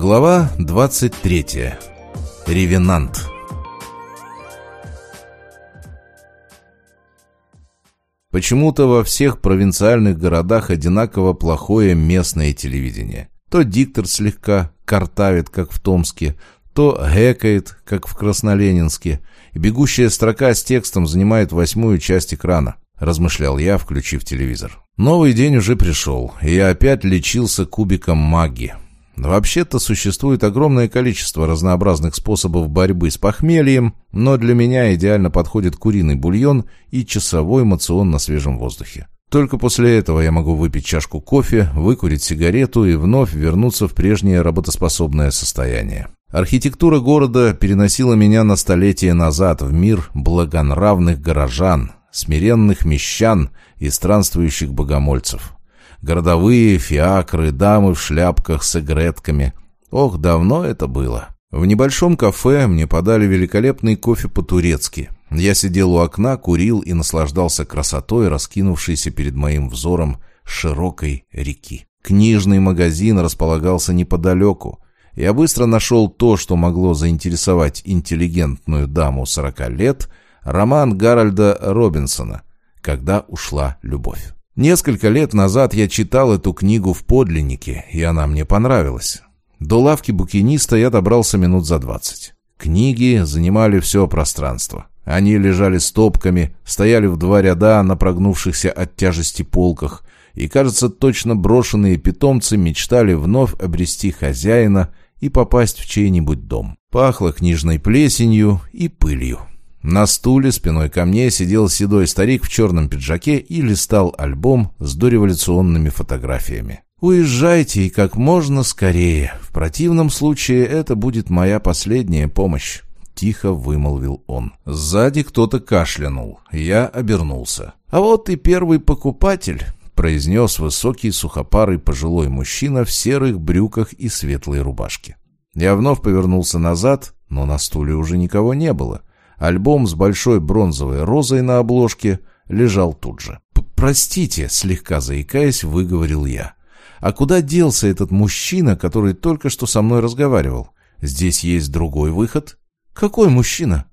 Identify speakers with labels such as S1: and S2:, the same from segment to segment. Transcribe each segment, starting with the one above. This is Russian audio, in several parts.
S1: Глава 23. Ревенант. Почему-то во всех провинциальных городах одинаково плохое местное телевидение. То диктор слегка картавит, как в Томске, то гэкает, как в Красноленинске, и бегущая строка с текстом занимает восьмую часть экрана, размышлял я, включив телевизор. Новый день уже пришел, и я опять лечился кубиком магии. Вообще-то существует огромное количество разнообразных способов борьбы с похмельем, но для меня идеально подходит куриный бульон и часовой мацион на свежем воздухе. Только после этого я могу выпить чашку кофе, выкурить сигарету и вновь вернуться в прежнее работоспособное состояние. Архитектура города переносила меня на столетия назад в мир благонравных горожан, смиренных мещан и странствующих богомольцев. Городовые, фиакры, дамы в шляпках с игретками. Ох, давно это было. В небольшом кафе мне подали великолепный кофе по-турецки. Я сидел у окна, курил и наслаждался красотой, раскинувшейся перед моим взором широкой реки. Книжный магазин располагался неподалеку. Я быстро нашел то, что могло заинтересовать интеллигентную даму сорока лет, роман Гарольда Робинсона «Когда ушла любовь». Несколько лет назад я читал эту книгу в подлиннике, и она мне понравилась. До лавки букиниста я добрался минут за двадцать. Книги занимали все пространство. Они лежали стопками, стояли в два ряда на прогнувшихся от тяжести полках, и, кажется, точно брошенные питомцы мечтали вновь обрести хозяина и попасть в чей-нибудь дом. Пахло книжной плесенью и пылью. На стуле спиной ко мне сидел седой старик в черном пиджаке и листал альбом с дореволюционными фотографиями. «Уезжайте и как можно скорее. В противном случае это будет моя последняя помощь», — тихо вымолвил он. Сзади кто-то кашлянул. Я обернулся. «А вот и первый покупатель», — произнес высокий сухопарый пожилой мужчина в серых брюках и светлой рубашке. Я вновь повернулся назад, но на стуле уже никого не было. Альбом с большой бронзовой розой на обложке лежал тут же. «Простите», — слегка заикаясь, выговорил я. «А куда делся этот мужчина, который только что со мной разговаривал? Здесь есть другой выход?» «Какой мужчина?»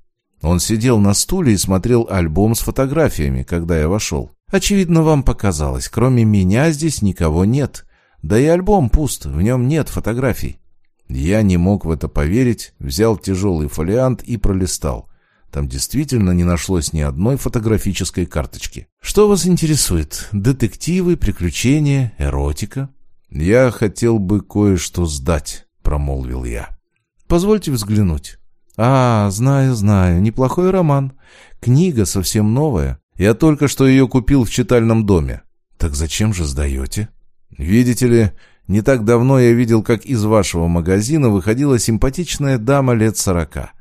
S1: Он сидел на стуле и смотрел альбом с фотографиями, когда я вошел. «Очевидно, вам показалось, кроме меня здесь никого нет. Да и альбом пуст, в нем нет фотографий». Я не мог в это поверить, взял тяжелый фолиант и пролистал. Там действительно не нашлось ни одной фотографической карточки. Что вас интересует? Детективы, приключения, эротика? Я хотел бы кое-что сдать, промолвил я. Позвольте взглянуть. А, знаю, знаю, неплохой роман. Книга совсем новая. Я только что ее купил в читальном доме. Так зачем же сдаете? Видите ли, не так давно я видел, как из вашего магазина выходила симпатичная дама лет сорока.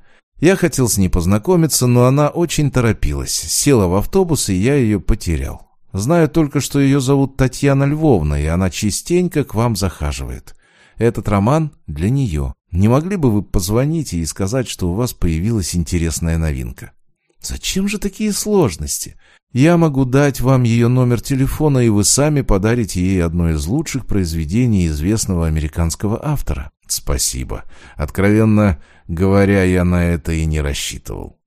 S1: Я хотел с ней познакомиться, но она очень торопилась. Села в автобус, и я ее потерял. Знаю только, что ее зовут Татьяна Львовна, и она частенько к вам захаживает. Этот роман для нее. Не могли бы вы позвонить и сказать, что у вас появилась интересная новинка? Зачем же такие сложности? Я могу дать вам ее номер телефона, и вы сами подарите ей одно из лучших произведений известного американского автора. Спасибо. Откровенно говоря, я на это и не рассчитывал.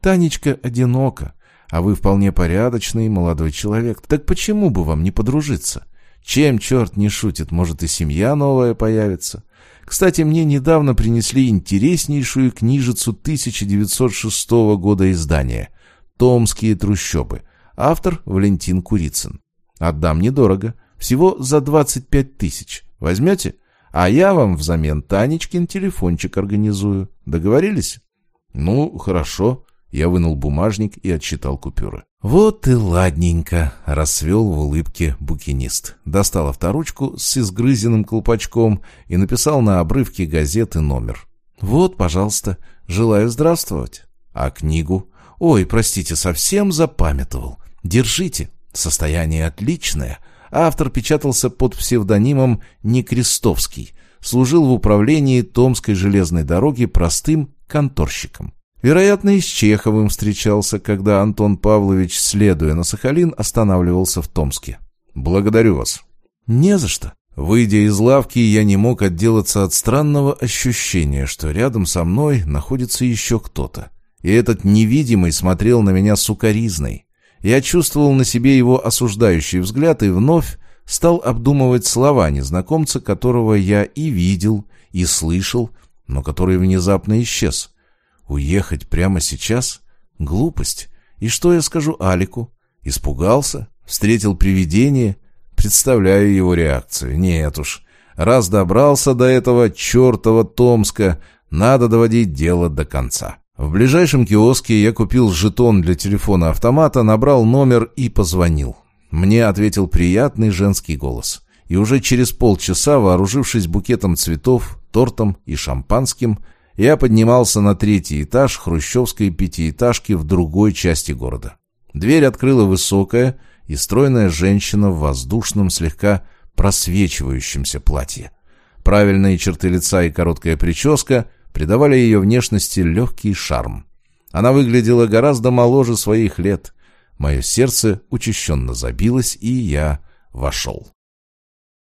S1: Танечка одинока, а вы вполне порядочный молодой человек. Так почему бы вам не подружиться? Чем черт не шутит, может и семья новая появится. Кстати, мне недавно принесли интереснейшую книжицу 1906 года издания «Томские трущобы». Автор Валентин Курицын. Отдам недорого. Всего за 25 тысяч. Возьмете? А я вам взамен Танечкин телефончик организую. Договорились? Ну, хорошо. Я вынул бумажник и отсчитал купюры. «Вот и ладненько», — расцвел в улыбке букинист. Достал авторучку с изгрызенным колпачком и написал на обрывке газеты номер. «Вот, пожалуйста, желаю здравствовать. А книгу? Ой, простите, совсем запамятовал. Держите. Состояние отличное. Автор печатался под псевдонимом Некрестовский. Служил в управлении Томской железной дороги простым конторщиком. Вероятно, и с Чеховым встречался, когда Антон Павлович, следуя на Сахалин, останавливался в Томске. «Благодарю вас». «Не за что. Выйдя из лавки, я не мог отделаться от странного ощущения, что рядом со мной находится еще кто-то. И этот невидимый смотрел на меня сукоризной. Я чувствовал на себе его осуждающий взгляд и вновь стал обдумывать слова незнакомца, которого я и видел, и слышал, но который внезапно исчез. Уехать прямо сейчас? Глупость. И что я скажу Алику? Испугался? Встретил привидение? Представляю его реакцию. Нет уж. Раз добрался до этого чертова Томска, надо доводить дело до конца. В ближайшем киоске я купил жетон для телефона-автомата, набрал номер и позвонил. Мне ответил приятный женский голос. И уже через полчаса, вооружившись букетом цветов, тортом и шампанским, я поднимался на третий этаж хрущевской пятиэтажки в другой части города. Дверь открыла высокая и стройная женщина в воздушном, слегка просвечивающемся платье. Правильные черты лица и короткая прическа придавали ее внешности легкий шарм. Она выглядела гораздо моложе своих лет. Мое сердце учащенно забилось, и я вошел.